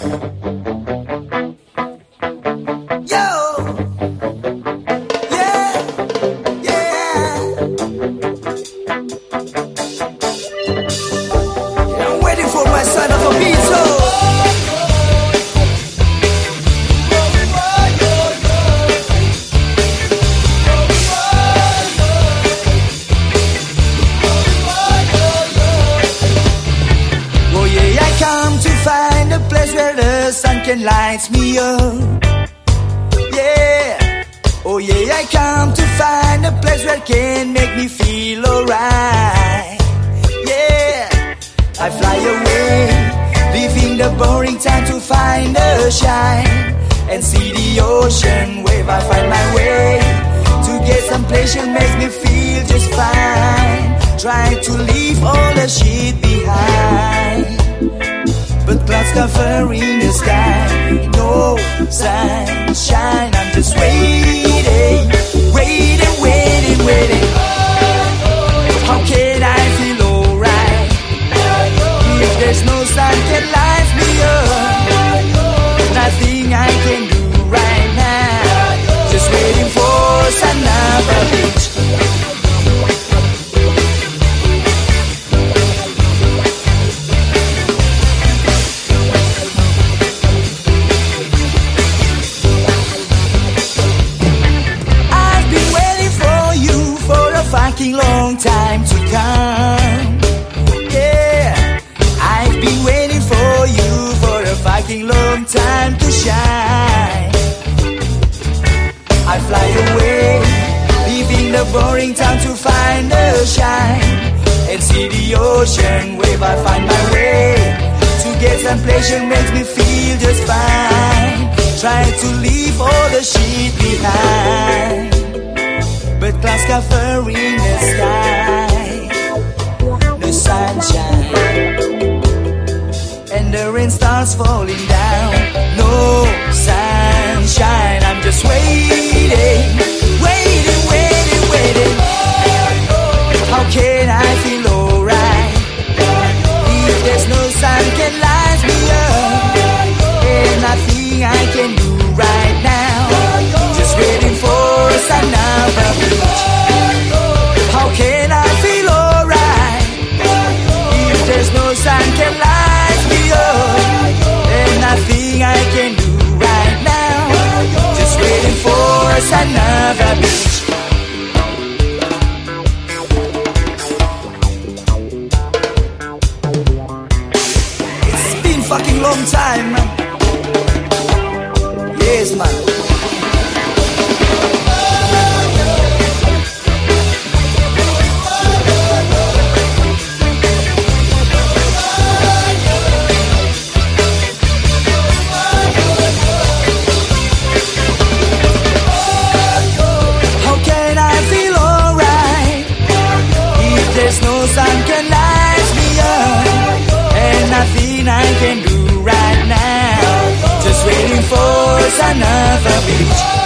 Yo! Yeah! Yeah! Can lights me up. Yeah, oh yeah, I come to find a place where can make me feel alright. Yeah, I fly away, leaving the boring time to find the shine and see the ocean wave. I find my way to get some pleasure, makes me feel just fine. Trying to leave all the shit behind but clouds covering the sky. Sunshine, time to come. Yeah, I've been waiting for you for a fucking long time to shine. I fly away, leaving the boring town to find the shine and see the ocean wave. I find my way to get some pleasure, makes me feel just fine. Trying to leave all the shit behind but clouds covering the sky. No sunshine, and the rain starts falling down. Another beach. It's been fucking long time. Yes, man. Beach.